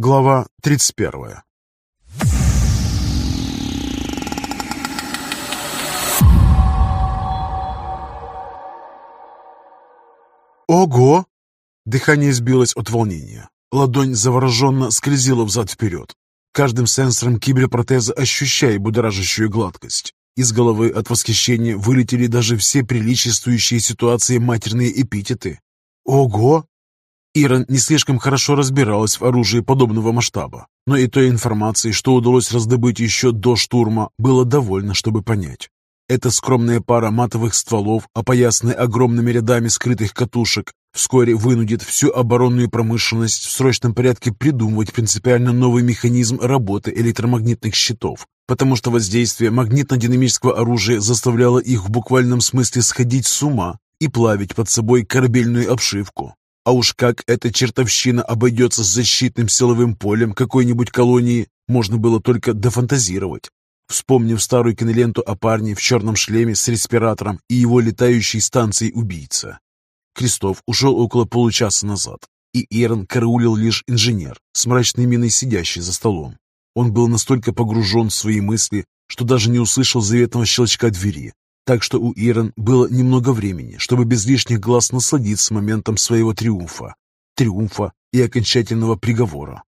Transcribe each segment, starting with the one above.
Глава 31 «Ого!» Дыхание сбилось от волнения. Ладонь завороженно скользила взад-вперед. Каждым сенсором киберпротеза ощущая будоражащую гладкость. Из головы от восхищения вылетели даже все приличествующие ситуации матерные эпитеты. «Ого!» Иран не слишком хорошо разбиралась в оружии подобного масштаба, но и той информации, что удалось раздобыть еще до штурма, было довольно, чтобы понять. Эта скромная пара матовых стволов, опоясанная огромными рядами скрытых катушек, вскоре вынудит всю оборонную промышленность в срочном порядке придумывать принципиально новый механизм работы электромагнитных щитов, потому что воздействие магнитно-динамического оружия заставляло их в буквальном смысле сходить с ума и плавить под собой корабельную обшивку. А уж как эта чертовщина обойдется с защитным силовым полем какой-нибудь колонии, можно было только дофантазировать. Вспомнив старую киноленту о парне в черном шлеме с респиратором и его летающей станцией убийца. Крестов ушел около получаса назад, и Эрон караулил лишь инженер, с мрачной миной сидящий за столом. Он был настолько погружен в свои мысли, что даже не услышал заветного щелчка двери, так что у Ирон было немного времени, чтобы без лишних глаз насладиться моментом своего триумфа. Триумфа и окончательного приговора.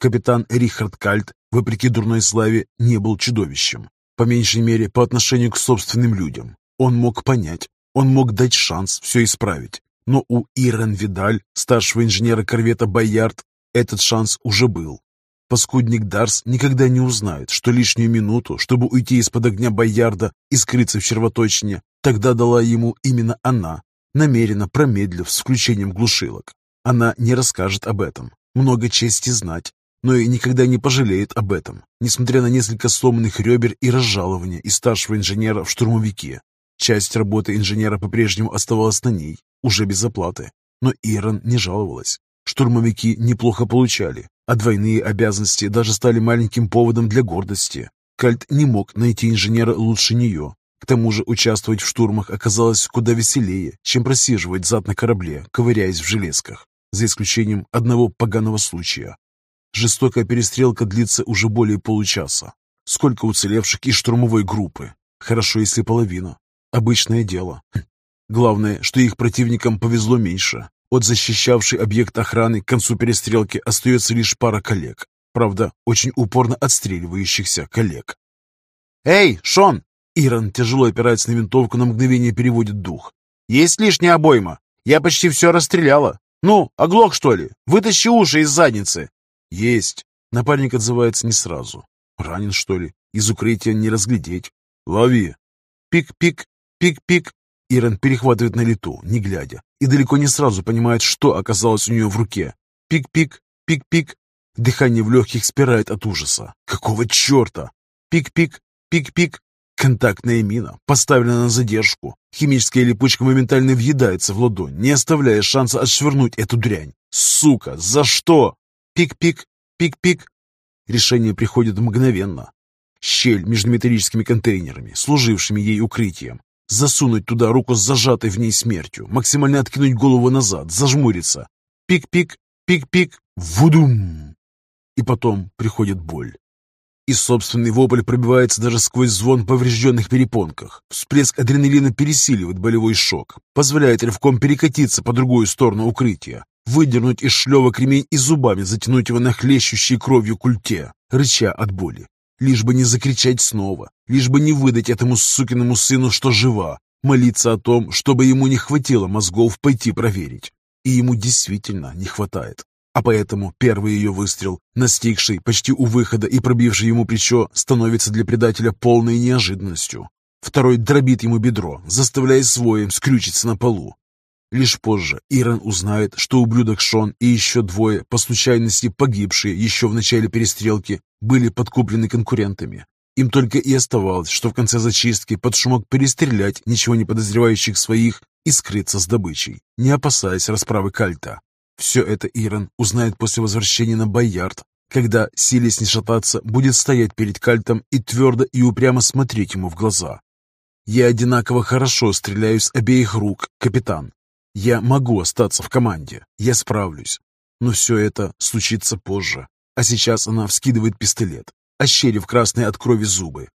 Капитан Рихард Кальт, вопреки дурной славе, не был чудовищем. По меньшей мере, по отношению к собственным людям. Он мог понять, он мог дать шанс все исправить. Но у Ирен Видаль, старшего инженера корвета «Боярд», этот шанс уже был. Паскудник Дарс никогда не узнает, что лишнюю минуту, чтобы уйти из-под огня Боярда и скрыться в червоточине, тогда дала ему именно она, намеренно промедлив с включением глушилок. Она не расскажет об этом, много чести знать, но и никогда не пожалеет об этом, несмотря на несколько сломанных ребер и разжалования из старшего инженера в штурмовике. Часть работы инженера по-прежнему оставалась на ней, уже без оплаты, но Ирон не жаловалась. Штурмовики неплохо получали, а двойные обязанности даже стали маленьким поводом для гордости. Кальт не мог найти инженера лучше нее. К тому же участвовать в штурмах оказалось куда веселее, чем просиживать зад на корабле, ковыряясь в железках, за исключением одного поганого случая. Жестокая перестрелка длится уже более получаса. Сколько уцелевших из штурмовой группы? Хорошо, если половина. Обычное дело. Главное, что их противникам повезло меньше. От защищавшей объект охраны к концу перестрелки остается лишь пара коллег. Правда, очень упорно отстреливающихся коллег. «Эй, Шон!» Ирон, тяжело опирается на винтовку, на мгновение переводит дух. «Есть лишняя обойма? Я почти все расстреляла. Ну, оглох, что ли? Вытащи уши из задницы!» «Есть!» Напарник отзывается не сразу. «Ранен, что ли? Из укрытия не разглядеть. Лови!» Пик-пик, пик-пик. Ирон перехватывает на лету, не глядя, и далеко не сразу понимает, что оказалось у нее в руке. Пик-пик, пик-пик. Дыхание в легких спирает от ужаса. Какого черта? Пик-пик, пик-пик. Контактная мина поставлена на задержку. Химическая липучка моментально въедается в ладонь, не оставляя шанса отшвырнуть эту дрянь. Сука, за что? Пик-пик, пик-пик. Решение приходит мгновенно. Щель между металлическими контейнерами, служившими ей укрытием, засунуть туда руку с зажатой в ней смертью, максимально откинуть голову назад, зажмуриться. Пик-пик, пик-пик, вудум! И потом приходит боль. И собственный вопль пробивается даже сквозь звон поврежденных перепонках. Всплеск адреналина пересиливает болевой шок, позволяет рывком перекатиться по другую сторону укрытия, выдернуть из шлева кремень и зубами затянуть его на хлещущей кровью культе, рыча от боли лишь бы не закричать снова, лишь бы не выдать этому сукиному сыну, что жива, молиться о том, чтобы ему не хватило мозгов пойти проверить. И ему действительно не хватает. А поэтому первый ее выстрел, настигший почти у выхода и пробивший ему плечо, становится для предателя полной неожиданностью. Второй дробит ему бедро, заставляя своим скрючиться на полу. Лишь позже Иран узнает, что ублюдок Шон и еще двое, по случайности погибшие еще в начале перестрелки, были подкуплены конкурентами. Им только и оставалось, что в конце зачистки под шумок перестрелять ничего не подозревающих своих и скрыться с добычей, не опасаясь расправы Кальта. Все это Иран узнает после возвращения на Боярд, когда, силясь не шататься, будет стоять перед Кальтом и твердо и упрямо смотреть ему в глаза. «Я одинаково хорошо стреляю с обеих рук, капитан. Я могу остаться в команде, я справлюсь. Но все это случится позже, а сейчас она вскидывает пистолет, ощерив красные от крови зубы.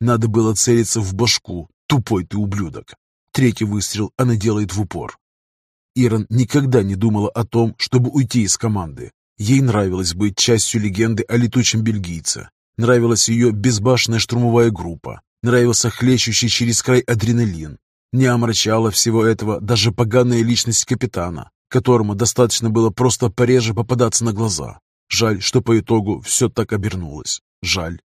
Надо было целиться в башку, тупой ты ублюдок. Третий выстрел она делает в упор. Ирон никогда не думала о том, чтобы уйти из команды. Ей нравилось быть частью легенды о летучем бельгийце. Нравилась ее безбашенная штурмовая группа. Нравился хлещущий через край адреналин. Не омрачала всего этого даже поганая личность капитана, которому достаточно было просто пореже попадаться на глаза. Жаль, что по итогу все так обернулось. Жаль.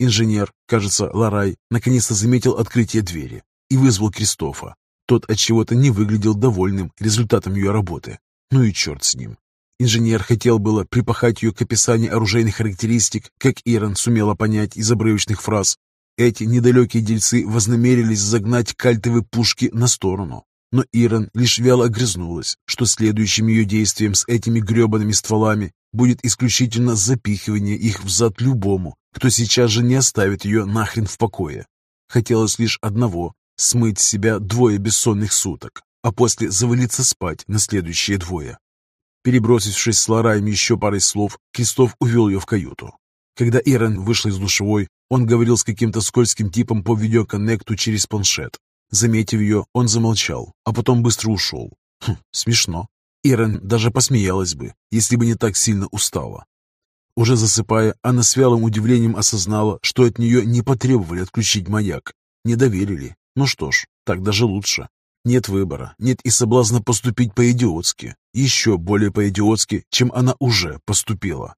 Инженер, кажется, Ларай, наконец-то заметил открытие двери и вызвал Кристофа. Тот от чего-то не выглядел довольным результатом ее работы. Ну и черт с ним. Инженер хотел было припахать ее к описанию оружейных характеристик, как Ирон сумела понять из обрывочных фраз. Эти недалекие дельцы вознамерились загнать кальтовые пушки на сторону. Но Ирон лишь вяло огрызнулась, что следующим ее действием с этими гребаными стволами будет исключительно запихивание их в зад любому, кто сейчас же не оставит ее нахрен в покое. Хотелось лишь одного — смыть с себя двое бессонных суток, а после завалиться спать на следующие двое. Перебросившись с Лараем еще парой слов, Кристоф увел ее в каюту. Когда Ирен вышла из душевой, он говорил с каким-то скользким типом по видеоконнекту через планшет. Заметив ее, он замолчал, а потом быстро ушел. Хм, смешно. Ирен даже посмеялась бы, если бы не так сильно устала. Уже засыпая, она с вялым удивлением осознала, что от нее не потребовали отключить маяк. Не доверили. Ну что ж, так даже лучше. Нет выбора, нет и соблазна поступить по-идиотски. Еще более по-идиотски, чем она уже поступила.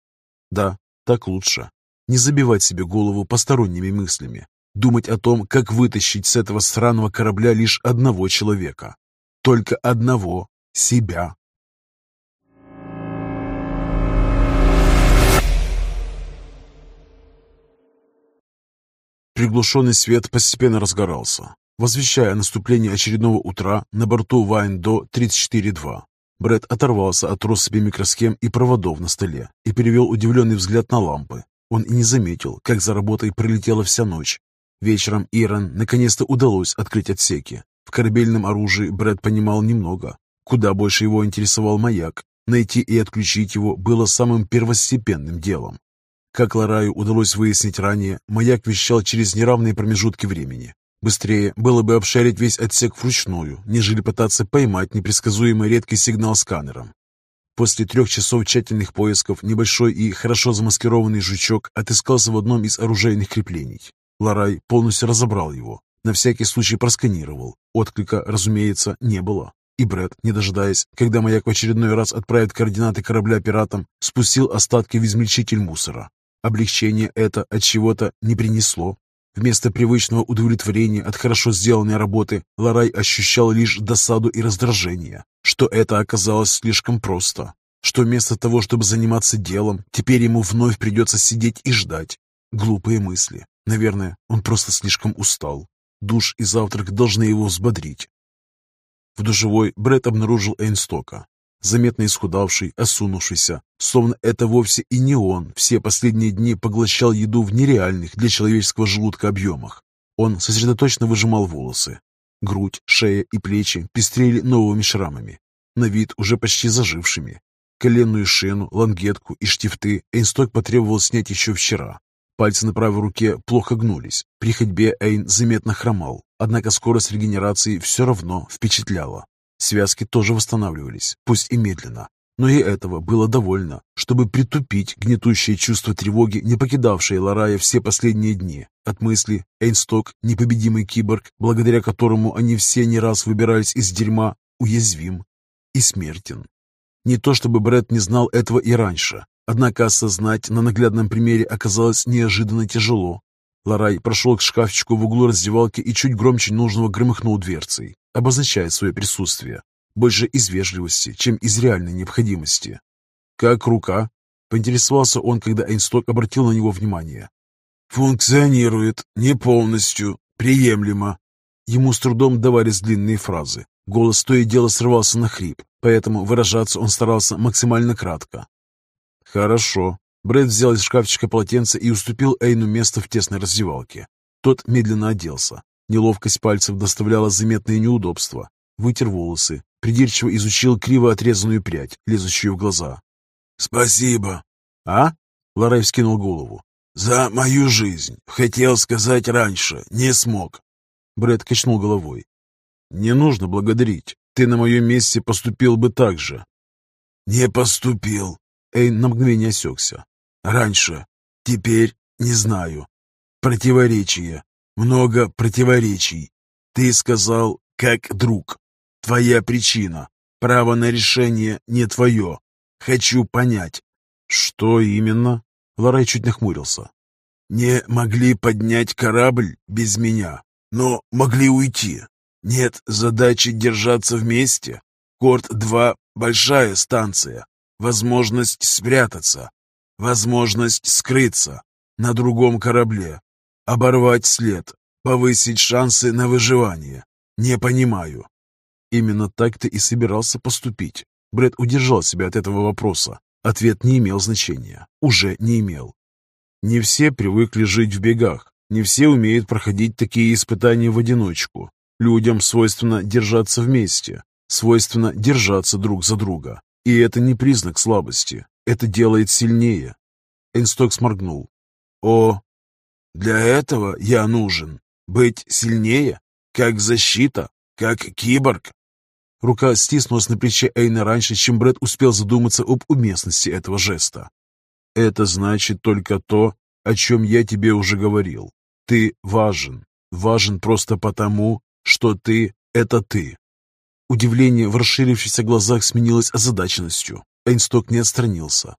Да, так лучше. Не забивать себе голову посторонними мыслями. Думать о том, как вытащить с этого сраного корабля лишь одного человека. Только одного. Себя. Приглушенный свет постепенно разгорался, возвещая наступление очередного утра на борту Вайн-До 34-2. Брэд оторвался от россыпи микросхем и проводов на столе и перевел удивленный взгляд на лампы. Он и не заметил, как за работой пролетела вся ночь. Вечером Иран наконец-то удалось открыть отсеки. В корабельном оружии Брэд понимал немного. Куда больше его интересовал маяк. Найти и отключить его было самым первостепенным делом. Как Лараю удалось выяснить ранее, маяк вещал через неравные промежутки времени. Быстрее было бы обшарить весь отсек вручную, нежели пытаться поймать непредсказуемый редкий сигнал сканером. После трех часов тщательных поисков небольшой и хорошо замаскированный жучок отыскался в одном из оружейных креплений. Ларай полностью разобрал его, на всякий случай просканировал. Отклика, разумеется, не было. И Брэд, не дожидаясь, когда маяк в очередной раз отправит координаты корабля пиратам, спустил остатки в измельчитель мусора. Облегчение это от чего-то не принесло. Вместо привычного удовлетворения от хорошо сделанной работы Ларай ощущал лишь досаду и раздражение, что это оказалось слишком просто, что вместо того, чтобы заниматься делом, теперь ему вновь придется сидеть и ждать. Глупые мысли. Наверное, он просто слишком устал. Душ и завтрак должны его взбодрить. В душевой Брэд обнаружил Эйнстока заметно исхудавший, осунувшийся, словно это вовсе и не он все последние дни поглощал еду в нереальных для человеческого желудка объемах. Он сосредоточенно выжимал волосы. Грудь, шея и плечи пестрели новыми шрамами, на вид уже почти зажившими. Коленную шену, лангетку и штифты Эйнсток потребовал снять еще вчера. Пальцы на правой руке плохо гнулись. При ходьбе Эйн заметно хромал, однако скорость регенерации все равно впечатляла. Связки тоже восстанавливались, пусть и медленно, но и этого было довольно, чтобы притупить гнетущее чувство тревоги, не покидавшее Ларая все последние дни. От мысли Эйнсток, непобедимый киборг, благодаря которому они все не раз выбирались из дерьма, уязвим и смертен. Не то чтобы Брэд не знал этого и раньше, однако осознать на наглядном примере оказалось неожиданно тяжело. Ларай прошел к шкафчику в углу раздевалки и чуть громче нужного громыхнул дверцей обозначает свое присутствие, больше из вежливости, чем из реальной необходимости. «Как рука?» — поинтересовался он, когда Эйнсток обратил на него внимание. «Функционирует, не полностью, приемлемо». Ему с трудом давались длинные фразы. Голос то и дело срывался на хрип, поэтому выражаться он старался максимально кратко. «Хорошо». Брэд взял из шкафчика полотенце и уступил Эйну место в тесной раздевалке. Тот медленно оделся, Неловкость пальцев доставляла заметные неудобства. Вытер волосы, придирчиво изучил криво отрезанную прядь, лезущую в глаза. «Спасибо». «А?» Ларай вскинул голову. «За мою жизнь. Хотел сказать раньше. Не смог». Брэд качнул головой. «Не нужно благодарить. Ты на моем месте поступил бы так же». «Не поступил». Эйн на мгновение осекся. «Раньше. Теперь не знаю. Противоречие. Много противоречий. Ты сказал, как друг. Твоя причина. Право на решение не твое. Хочу понять. Что именно? Ларай чуть нахмурился. Не могли поднять корабль без меня, но могли уйти. Нет задачи держаться вместе. Корт-2 — большая станция. Возможность спрятаться. Возможность скрыться на другом корабле. Оборвать след. Повысить шансы на выживание. Не понимаю. Именно так ты и собирался поступить. Бред удержал себя от этого вопроса. Ответ не имел значения. Уже не имел. Не все привыкли жить в бегах. Не все умеют проходить такие испытания в одиночку. Людям свойственно держаться вместе. Свойственно держаться друг за друга. И это не признак слабости. Это делает сильнее. Энсток сморгнул. О, для этого я нужен. Быть сильнее, как защита, как киборг. Рука стиснулась на плече Эйна раньше, чем Брэд успел задуматься об уместности этого жеста. «Это значит только то, о чем я тебе уже говорил. Ты важен. Важен просто потому, что ты — это ты». Удивление в расширившихся глазах сменилось озадаченностью. Эйнсток не отстранился.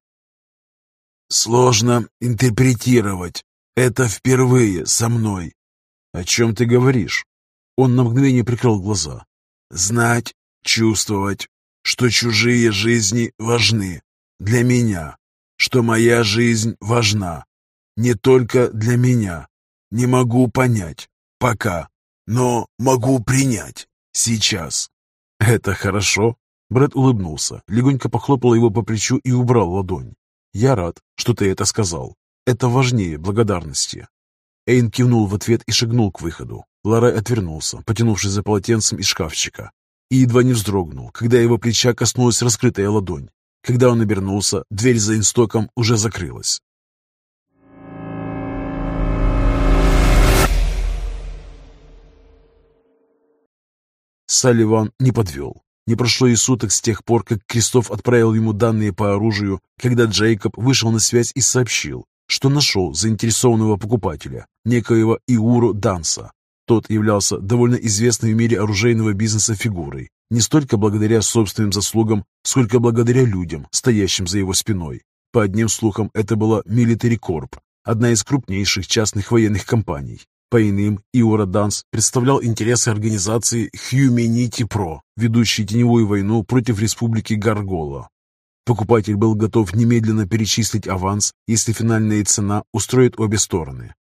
«Сложно интерпретировать. Это впервые со мной. «О чем ты говоришь?» Он на мгновение прикрыл глаза. «Знать, чувствовать, что чужие жизни важны для меня, что моя жизнь важна не только для меня. Не могу понять пока, но могу принять сейчас». «Это хорошо?» Брэд улыбнулся, легонько похлопал его по плечу и убрал ладонь. «Я рад, что ты это сказал. Это важнее благодарности. Эйн кивнул в ответ и шагнул к выходу. Ларай отвернулся, потянувшись за полотенцем из шкафчика, и едва не вздрогнул, когда его плеча коснулась раскрытая ладонь. Когда он обернулся, дверь за инстоком уже закрылась. Салливан не подвел. Не прошло и суток с тех пор, как Крестов отправил ему данные по оружию, когда Джейкоб вышел на связь и сообщил, что нашел заинтересованного покупателя, некоего Иуру Данса. Тот являлся довольно известной в мире оружейного бизнеса фигурой, не столько благодаря собственным заслугам, сколько благодаря людям, стоящим за его спиной. По одним слухам, это была Military Corp, одна из крупнейших частных военных компаний. По иным, Иора Данс представлял интересы организации Humanity Pro, ведущей теневую войну против республики Гаргола. Покупатель был готов немедленно перечислить аванс, если финальная цена устроит обе стороны.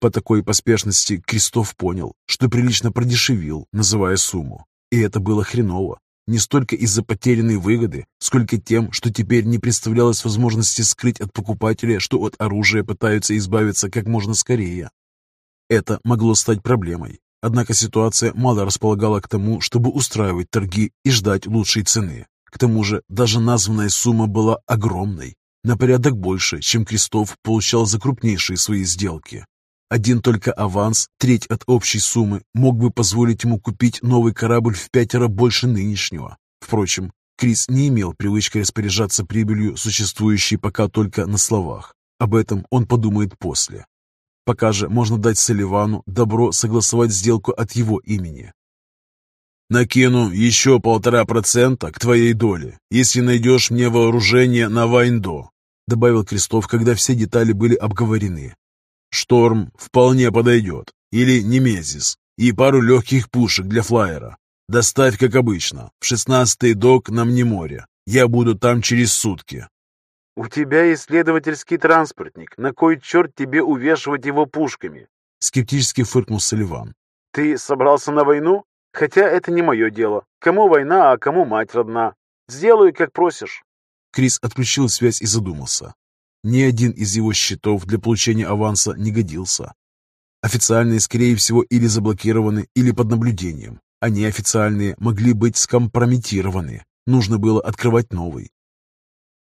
По такой поспешности Крестов понял, что прилично продешевил, называя сумму. И это было хреново. Не столько из-за потерянной выгоды, сколько тем, что теперь не представлялось возможности скрыть от покупателя, что от оружия пытаются избавиться как можно скорее. Это могло стать проблемой. Однако ситуация мало располагала к тому, чтобы устраивать торги и ждать лучшей цены. К тому же даже названная сумма была огромной, на порядок больше, чем Крестов получал за крупнейшие свои сделки. Один только аванс, треть от общей суммы, мог бы позволить ему купить новый корабль в пятеро больше нынешнего. Впрочем, Крис не имел привычки распоряжаться прибылью, существующей пока только на словах. Об этом он подумает после. Пока же можно дать Салливану добро согласовать сделку от его имени. Накину еще полтора процента к твоей доле, если найдешь мне вооружение на Вайндо», добавил Крестов, когда все детали были обговорены. «Шторм вполне подойдет, или Немезис, и пару легких пушек для флайера. Доставь, как обычно, в шестнадцатый док на Мнеморе. Я буду там через сутки». «У тебя исследовательский транспортник. На кой черт тебе увешивать его пушками?» Скептически фыркнул Соливан. «Ты собрался на войну?» Хотя это не мое дело. Кому война, а кому мать родна. Сделаю, как просишь». Крис отключил связь и задумался. Ни один из его счетов для получения аванса не годился. Официальные, скорее всего, или заблокированы, или под наблюдением, а неофициальные могли быть скомпрометированы. Нужно было открывать новый.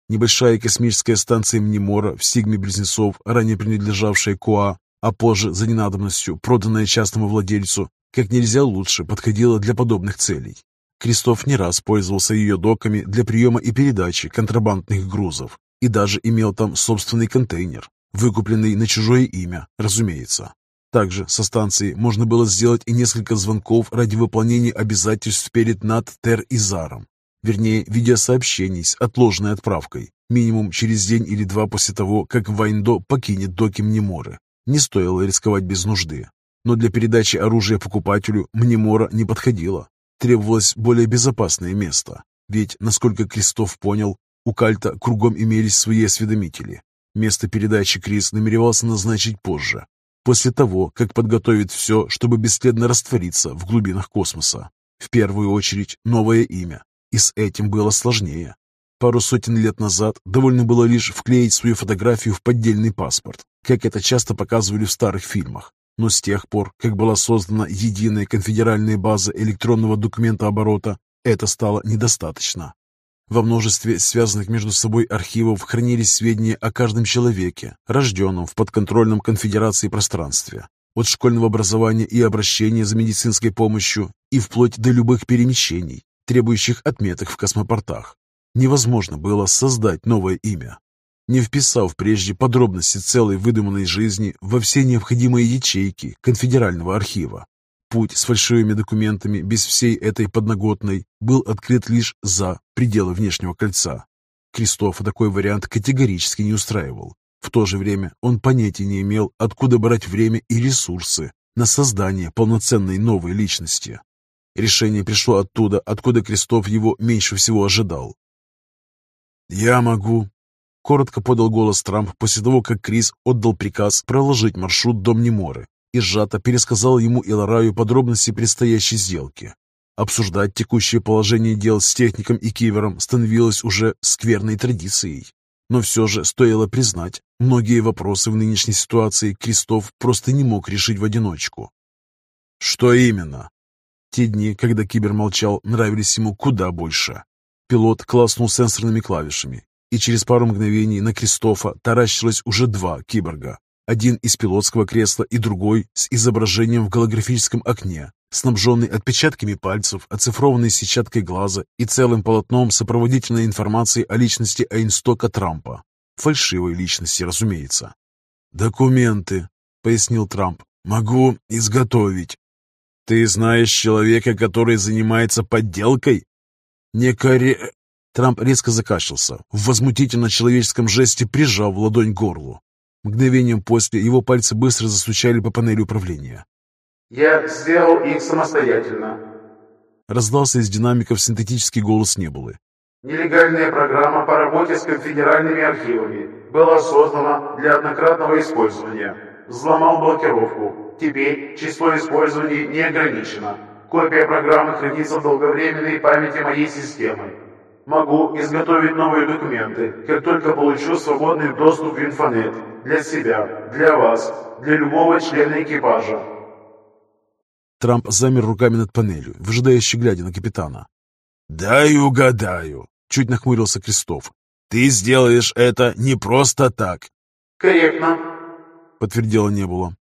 Небольшая космическая станция Мнемора в Сигме Близнецов, ранее принадлежавшая КУА, а позже за ненадобностью проданная частному владельцу, как нельзя лучше подходила для подобных целей. Крестов не раз пользовался ее доками для приема и передачи контрабандных грузов и даже имел там собственный контейнер, выкупленный на чужое имя, разумеется. Также со станции можно было сделать и несколько звонков ради выполнения обязательств перед НАТ Тер и Заром, вернее, видеосообщений с отложенной отправкой, минимум через день или два после того, как Вайндо покинет доки Мнеморы. Не стоило рисковать без нужды. Но для передачи оружия покупателю Мнемора не подходило. Требовалось более безопасное место. Ведь, насколько Крестов понял, у Кальта кругом имелись свои осведомители. Место передачи Крис намеревался назначить позже, после того, как подготовит все, чтобы бесследно раствориться в глубинах космоса. В первую очередь новое имя, и с этим было сложнее. Пару сотен лет назад довольно было лишь вклеить свою фотографию в поддельный паспорт, как это часто показывали в старых фильмах. Но с тех пор, как была создана единая конфедеральная база электронного документа оборота, это стало недостаточно. Во множестве связанных между собой архивов хранились сведения о каждом человеке, рожденном в подконтрольном конфедерации пространстве, от школьного образования и обращения за медицинской помощью и вплоть до любых перемещений, требующих отметок в космопортах. Невозможно было создать новое имя, не вписав прежде подробности целой выдуманной жизни во все необходимые ячейки конфедерального архива. Путь с фальшивыми документами без всей этой подноготной был открыт лишь за пределы внешнего кольца. Кристофа такой вариант категорически не устраивал. В то же время он понятия не имел, откуда брать время и ресурсы на создание полноценной новой личности. Решение пришло оттуда, откуда Крестов его меньше всего ожидал. «Я могу», — коротко подал голос Трамп после того, как Крис отдал приказ проложить маршрут до Мнеморы и сжато пересказал ему и Лараю подробности предстоящей сделки. Обсуждать текущее положение дел с техником и кивером становилось уже скверной традицией. Но все же стоило признать, многие вопросы в нынешней ситуации Крестов просто не мог решить в одиночку. «Что именно?» Те дни, когда Кибер молчал, нравились ему куда больше. Пилот класснул сенсорными клавишами, и через пару мгновений на Кристофа таращилось уже два киборга. Один из пилотского кресла и другой с изображением в голографическом окне, снабженный отпечатками пальцев, оцифрованной сетчаткой глаза и целым полотном сопроводительной информации о личности Эйнстока Трампа. Фальшивой личности, разумеется. «Документы», — пояснил Трамп. «Могу изготовить». «Ты знаешь человека, который занимается подделкой?» «Не коре...» Трамп резко закашлялся, в возмутительно человеческом жесте прижав ладонь к горлу. Мгновением после его пальцы быстро застучали по панели управления. «Я сделал их самостоятельно», — раздался из динамиков синтетический голос Небулы. «Нелегальная программа по работе с конфедеральными архивами была создана для однократного использования. Взломал блокировку. Теперь число использований не ограничено. Копия программы хранится в долговременной памяти моей системы. Могу изготовить новые документы, как только получу свободный доступ в инфонет. Для себя, для вас, для любого члена экипажа. Трамп замер руками над панелью, выжидающе глядя на капитана. «Дай угадаю», — чуть нахмурился Крестов. «Ты сделаешь это не просто так». «Корректно», — подтвердила Небула.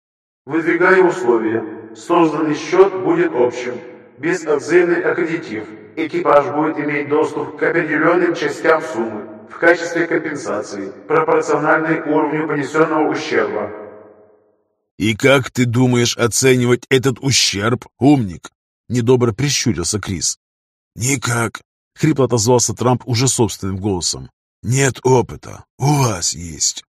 Выдвигаю условия. Созданный счет будет общим. Безотзывный аккредитив. Экипаж будет иметь доступ к определенным частям суммы в качестве компенсации, пропорциональной уровню понесенного ущерба. «И как ты думаешь оценивать этот ущерб, умник?» Недобро прищурился Крис. «Никак», — хрипло отозвался Трамп уже собственным голосом. «Нет опыта. У вас есть».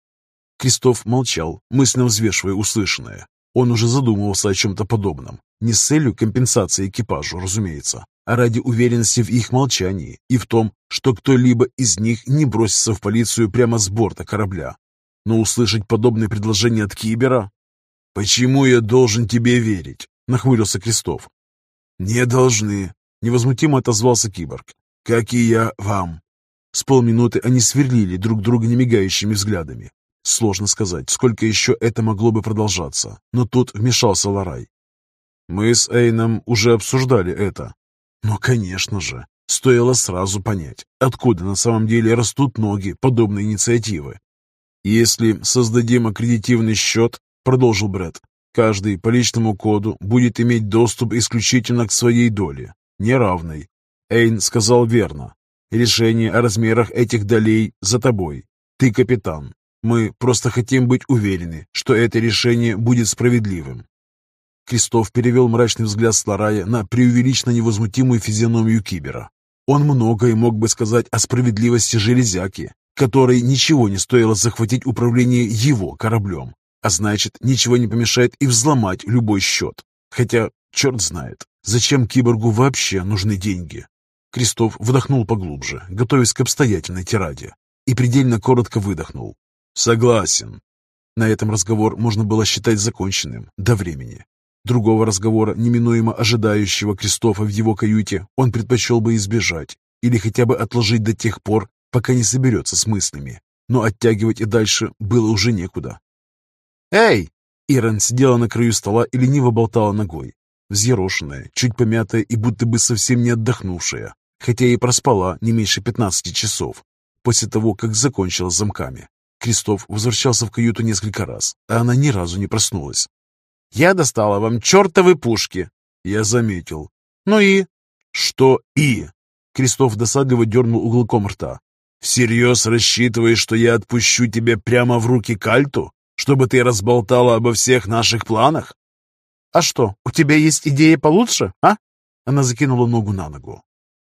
Кристоф молчал, мысленно взвешивая услышанное. Он уже задумывался о чем-то подобном. Не с целью компенсации экипажу, разумеется, а ради уверенности в их молчании и в том, что кто-либо из них не бросится в полицию прямо с борта корабля. Но услышать подобное предложение от Кибера... «Почему я должен тебе верить?» — нахмурился Крестов. «Не должны», — невозмутимо отозвался киборг. «Как и я вам». С полминуты они сверлили друг друга немигающими взглядами, Сложно сказать, сколько еще это могло бы продолжаться, но тут вмешался Ларай. «Мы с Эйном уже обсуждали это». «Ну, конечно же. Стоило сразу понять, откуда на самом деле растут ноги подобной инициативы. «Если создадим аккредитивный счет», — продолжил Брэд, «каждый по личному коду будет иметь доступ исключительно к своей доле, неравной». Эйн сказал верно. Решение о размерах этих долей за тобой. Ты капитан. Мы просто хотим быть уверены, что это решение будет справедливым. Крестов перевел мрачный взгляд Сларая на преувеличенно невозмутимую физиономию Кибера. Он многое мог бы сказать о справедливости железяки, которой ничего не стоило захватить управление его кораблем, а значит, ничего не помешает и взломать любой счет. Хотя, черт знает, зачем киборгу вообще нужны деньги? Крестов вдохнул поглубже, готовясь к обстоятельной тираде, и предельно коротко выдохнул. «Согласен». На этом разговор можно было считать законченным до времени. Другого разговора, неминуемо ожидающего Кристофа в его каюте, он предпочел бы избежать или хотя бы отложить до тех пор, пока не соберется с мыслями. Но оттягивать и дальше было уже некуда. «Эй!» Ирен сидела на краю стола и лениво болтала ногой. Взъерошенная, чуть помятая и будто бы совсем не отдохнувшая, хотя и проспала не меньше пятнадцати часов после того, как закончила с замками. Крестов возвращался в каюту несколько раз, а она ни разу не проснулась. Я достала вам чертовы пушки. Я заметил. Ну и? Что и? Крестов досадливо дернул уголком рта. Всерьез рассчитываешь, что я отпущу тебя прямо в руки кальту, чтобы ты разболтала обо всех наших планах? А что, у тебя есть идея получше, а? Она закинула ногу на ногу.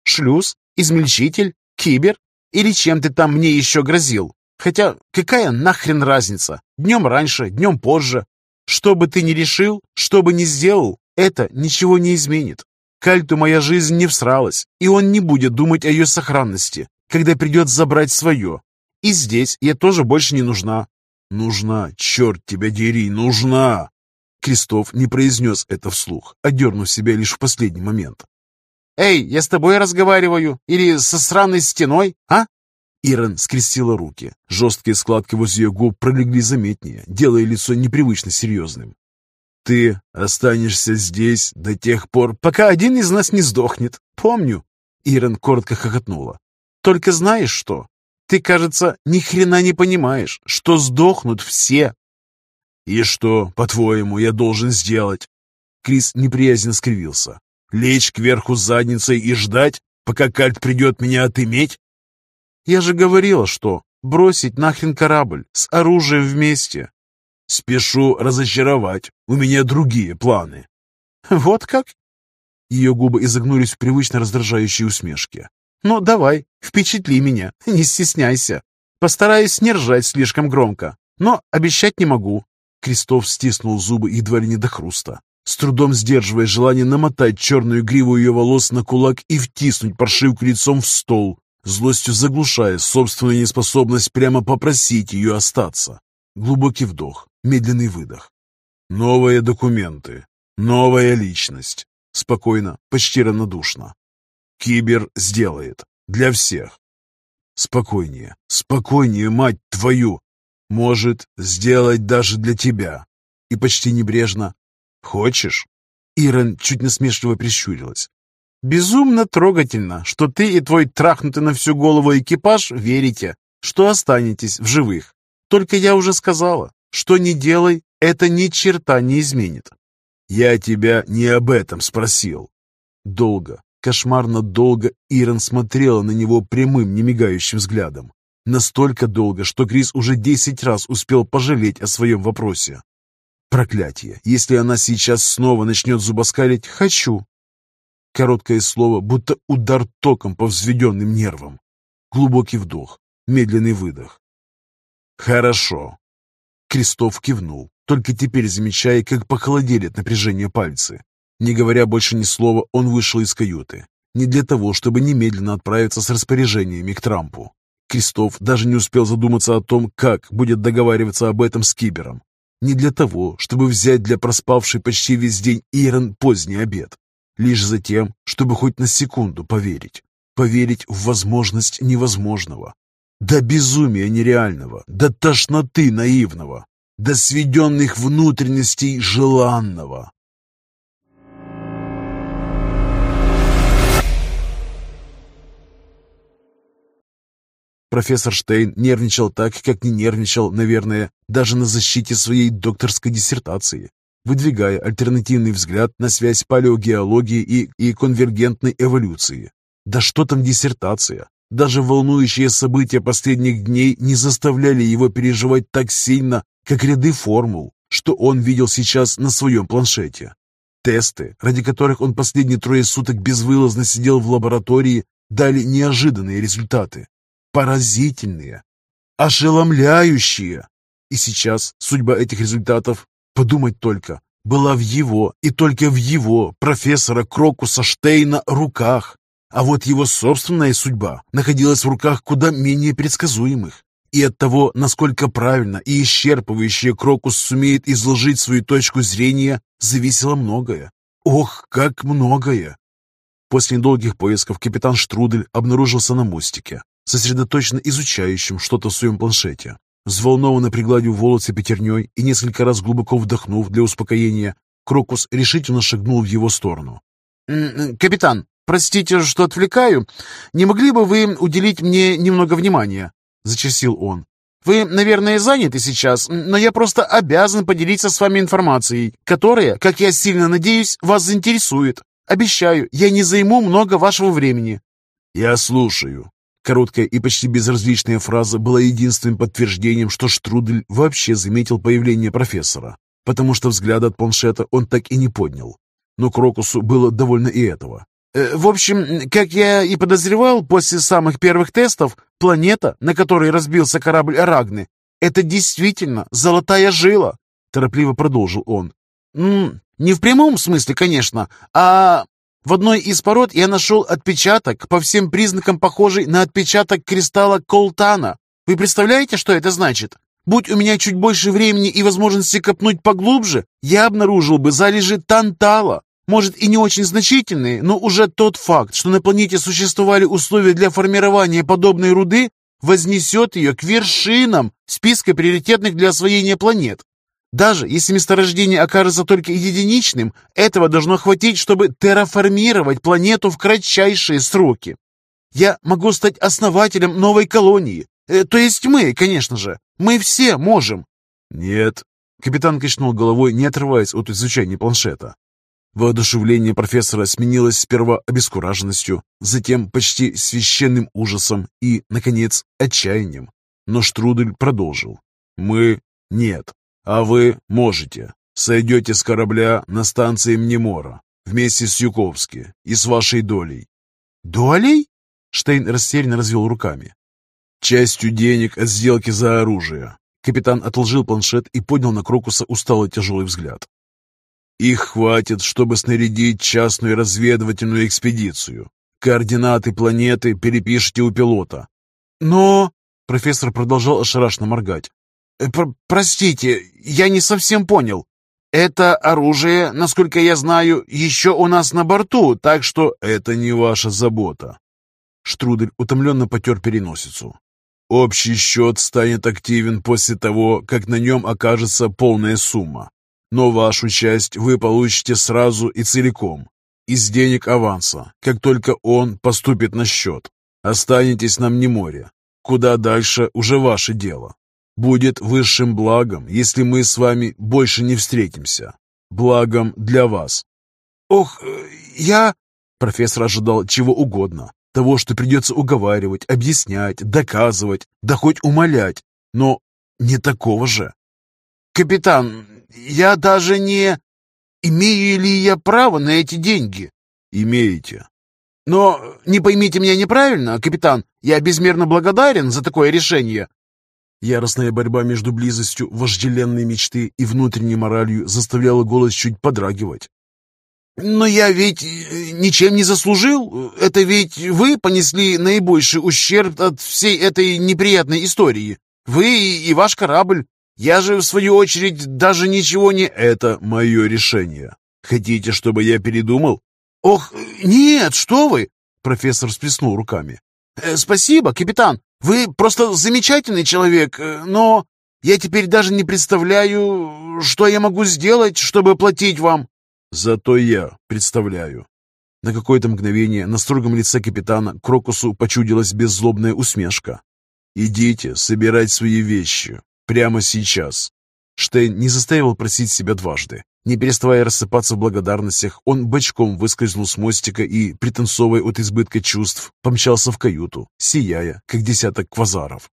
Шлюз? Измельчитель? Кибер? Или чем ты там мне еще грозил? Хотя какая нахрен разница? Днем раньше, днем позже. Что бы ты ни решил, что бы ни сделал, это ничего не изменит. Кальту моя жизнь не всралась, и он не будет думать о ее сохранности, когда придет забрать свое. И здесь я тоже больше не нужна. Нужна, черт тебя дери, нужна! Крестов не произнес это вслух, одернув себя лишь в последний момент. «Эй, я с тобой разговариваю? Или со сраной стеной, а?» Ирен скрестила руки. Жесткие складки возле ее губ пролегли заметнее, делая лицо непривычно серьезным. «Ты останешься здесь до тех пор, пока один из нас не сдохнет. Помню!» Ирен коротко хохотнула. «Только знаешь что? Ты, кажется, ни хрена не понимаешь, что сдохнут все!» «И что, по-твоему, я должен сделать?» Крис неприязненно скривился. «Лечь кверху задницей и ждать, пока Кальт придет меня отыметь?» Я же говорила, что бросить нахрен корабль с оружием вместе. Спешу разочаровать. У меня другие планы. Вот как? Ее губы изогнулись в привычно раздражающей усмешке. Ну, давай, впечатли меня, не стесняйся. Постараюсь не ржать слишком громко, но обещать не могу. Крестов стиснул зубы едва ли не до хруста, с трудом сдерживая желание намотать черную гриву ее волос на кулак и втиснуть паршивку лицом в стол, злостью заглушая собственную неспособность прямо попросить ее остаться. Глубокий вдох, медленный выдох. Новые документы, новая личность. Спокойно, почти равнодушно. Кибер сделает. Для всех. Спокойнее, спокойнее, мать твою. Может, сделать даже для тебя. И почти небрежно. Хочешь? Ирен чуть насмешливо прищурилась. Безумно трогательно, что ты и твой трахнутый на всю голову экипаж верите, что останетесь в живых. Только я уже сказала, что не делай, это ни черта не изменит. Я тебя не об этом спросил. Долго, кошмарно долго Ирон смотрела на него прямым, немигающим взглядом. Настолько долго, что Крис уже десять раз успел пожалеть о своем вопросе. Проклятие! Если она сейчас снова начнет зубоскалить «хочу», Короткое слово, будто удар током по взведенным нервам. Глубокий вдох, медленный выдох. «Хорошо». Крестов кивнул, только теперь замечая, как похолодели от напряжения пальцы. Не говоря больше ни слова, он вышел из каюты. Не для того, чтобы немедленно отправиться с распоряжениями к Трампу. Крестов даже не успел задуматься о том, как будет договариваться об этом с Кибером. Не для того, чтобы взять для проспавшей почти весь день Ирон поздний обед лишь за тем, чтобы хоть на секунду поверить. Поверить в возможность невозможного. До безумия нереального, до тошноты наивного, до сведенных внутренностей желанного. Профессор Штейн нервничал так, как не нервничал, наверное, даже на защите своей докторской диссертации, выдвигая альтернативный взгляд на связь палеогеологии и, и конвергентной эволюции. Да что там диссертация? Даже волнующие события последних дней не заставляли его переживать так сильно, как ряды формул, что он видел сейчас на своем планшете. Тесты, ради которых он последние трое суток безвылазно сидел в лаборатории, дали неожиданные результаты. Поразительные, ошеломляющие. И сейчас судьба этих результатов, подумать только, была в его и только в его, профессора Крокуса Штейна, руках. А вот его собственная судьба находилась в руках куда менее предсказуемых. И от того, насколько правильно и исчерпывающе Крокус сумеет изложить свою точку зрения, зависело многое. Ох, как многое! После недолгих поисков капитан Штрудель обнаружился на мостике, сосредоточенно изучающим что-то в своем планшете. Взволнованно пригладив волосы пятерней и несколько раз глубоко вдохнув для успокоения, Крокус решительно шагнул в его сторону. «Капитан, простите, что отвлекаю. Не могли бы вы уделить мне немного внимания?» — зачастил он. «Вы, наверное, заняты сейчас, но я просто обязан поделиться с вами информацией, которая, как я сильно надеюсь, вас заинтересует. Обещаю, я не займу много вашего времени». «Я слушаю», Короткая и почти безразличная фраза была единственным подтверждением, что Штрудель вообще заметил появление профессора, потому что взгляд от планшета он так и не поднял. Но Крокусу было довольно и этого. Э, «В общем, как я и подозревал, после самых первых тестов, планета, на которой разбился корабль Арагны, это действительно золотая жила», — торопливо продолжил он. «М не в прямом смысле, конечно, а в одной из пород я нашел отпечаток, по всем признакам похожий на отпечаток кристалла Колтана. Вы представляете, что это значит? Будь у меня чуть больше времени и возможности копнуть поглубже, я обнаружил бы залежи тантала. Может и не очень значительные, но уже тот факт, что на планете существовали условия для формирования подобной руды, вознесет ее к вершинам списка приоритетных для освоения планет. Даже если месторождение окажется только единичным, этого должно хватить, чтобы терраформировать планету в кратчайшие сроки. Я могу стать основателем новой колонии. Э, то есть мы, конечно же. Мы все можем. Нет. Капитан качнул головой, не отрываясь от изучения планшета. Воодушевление профессора сменилось сперва обескураженностью, затем почти священным ужасом и, наконец, отчаянием. Но Штрудель продолжил. «Мы — нет. А вы можете. Сойдете с корабля на станции Мнемора вместе с Юковски и с вашей долей. Долей? Штейн растерянно развел руками. Частью денег от сделки за оружие. Капитан отложил планшет и поднял на Крокуса усталый тяжелый взгляд. Их хватит, чтобы снарядить частную разведывательную экспедицию. Координаты планеты перепишите у пилота. Но... Профессор продолжал ошарашенно моргать. Э, Пр «Простите, я не совсем понял. Это оружие, насколько я знаю, еще у нас на борту, так что это не ваша забота». Штрудель утомленно потер переносицу. «Общий счет станет активен после того, как на нем окажется полная сумма. Но вашу часть вы получите сразу и целиком, из денег аванса, как только он поступит на счет. Останетесь на Мнеморе. Куда дальше уже ваше дело. Будет высшим благом, если мы с вами больше не встретимся. Благом для вас. Ох, я... Профессор ожидал чего угодно. Того, что придется уговаривать, объяснять, доказывать, да хоть умолять. Но не такого же. Капитан, я даже не... Имею ли я право на эти деньги? Имеете. Но не поймите меня неправильно, капитан, я безмерно благодарен за такое решение. Яростная борьба между близостью вожделенной мечты и внутренней моралью заставляла голос чуть подрагивать. «Но я ведь э, ничем не заслужил. Это ведь вы понесли наибольший ущерб от всей этой неприятной истории. Вы и ваш корабль. Я же, в свою очередь, даже ничего не...» «Это мое решение. Хотите, чтобы я передумал?» «Ох, нет, что вы!» Профессор всплеснул руками. Э, «Спасибо, капитан. Вы просто замечательный человек, э, но я теперь даже не представляю, что я могу сделать, чтобы платить вам». «Зато я представляю». На какое-то мгновение на строгом лице капитана Крокусу почудилась беззлобная усмешка. «Идите собирать свои вещи. Прямо сейчас». Штейн не заставил просить себя дважды. Не переставая рассыпаться в благодарностях, он бочком выскользнул с мостика и, пританцовывая от избытка чувств, помчался в каюту, сияя, как десяток квазаров.